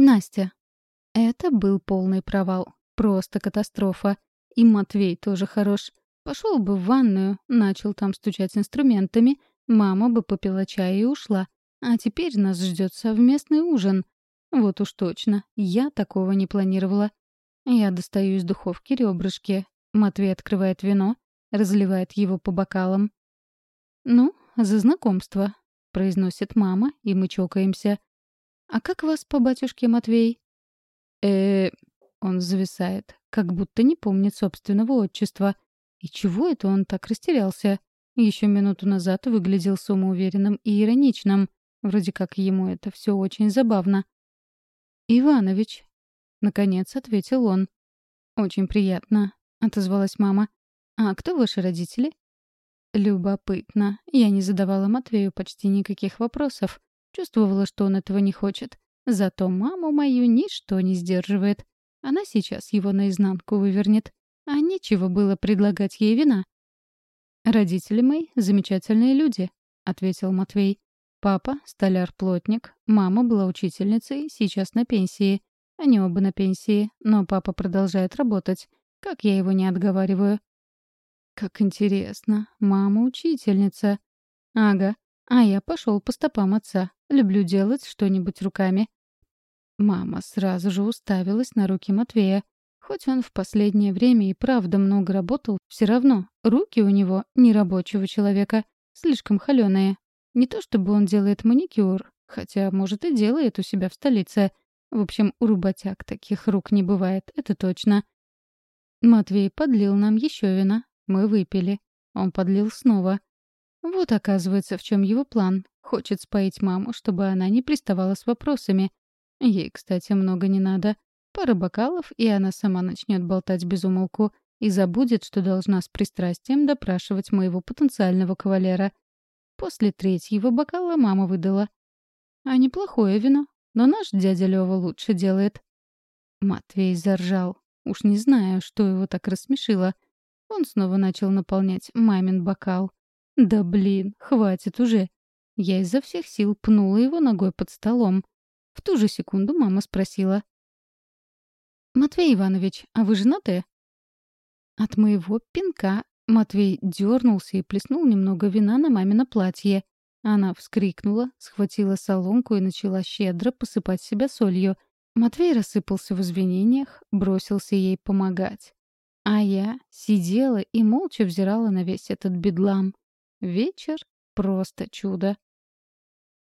Настя. Это был полный провал. Просто катастрофа. И Матвей тоже хорош. Пошел бы в ванную, начал там стучать инструментами, мама бы попила чай и ушла. А теперь нас ждет совместный ужин. Вот уж точно, я такого не планировала. Я достаю из духовки ребрышки. Матвей открывает вино, разливает его по бокалам. «Ну, за знакомство», — произносит мама, и мы чокаемся. «А как вас по батюшке, Матвей?» э Он зависает, как будто не помнит собственного отчества. И чего это он так растерялся? Еще минуту назад выглядел самоуверенным и ироничным. Вроде как ему это все очень забавно. «Иванович», — наконец ответил он. «Очень приятно», — отозвалась мама. «А кто ваши родители?» Любопытно. Я не задавала Матвею почти никаких вопросов. Чувствовала, что он этого не хочет. Зато маму мою ничто не сдерживает. Она сейчас его наизнанку вывернет. А нечего было предлагать ей вина. «Родители мои — замечательные люди», — ответил Матвей. «Папа — столяр-плотник, мама была учительницей, сейчас на пенсии. Они оба на пенсии, но папа продолжает работать. Как я его не отговариваю. Как интересно. Мама учительница. Ага. А я пошел по стопам отца. Люблю делать что-нибудь руками. Мама сразу же уставилась на руки Матвея. Хоть он в последнее время и правда много работал, все равно руки у него не рабочего человека, слишком холеные. Не то чтобы он делает маникюр, хотя, может, и делает у себя в столице. В общем, у работяг таких рук не бывает, это точно. Матвей подлил нам еще вина, мы выпили. Он подлил снова. Вот, оказывается, в чем его план. Хочет споить маму, чтобы она не приставала с вопросами. Ей, кстати, много не надо. Пара бокалов, и она сама начнет болтать без умолку и забудет, что должна с пристрастием допрашивать моего потенциального кавалера. После третьего бокала мама выдала. «А неплохое вино, но наш дядя Лёва лучше делает». Матвей заржал. Уж не знаю, что его так рассмешило — он снова начал наполнять мамин бокал. «Да блин, хватит уже!» Я изо всех сил пнула его ногой под столом. В ту же секунду мама спросила. «Матвей Иванович, а вы женаты?» От моего пинка Матвей дернулся и плеснул немного вина на мамино платье. Она вскрикнула, схватила солонку и начала щедро посыпать себя солью. Матвей рассыпался в извинениях, бросился ей помогать. А я сидела и молча взирала на весь этот бедлам. Вечер — просто чудо.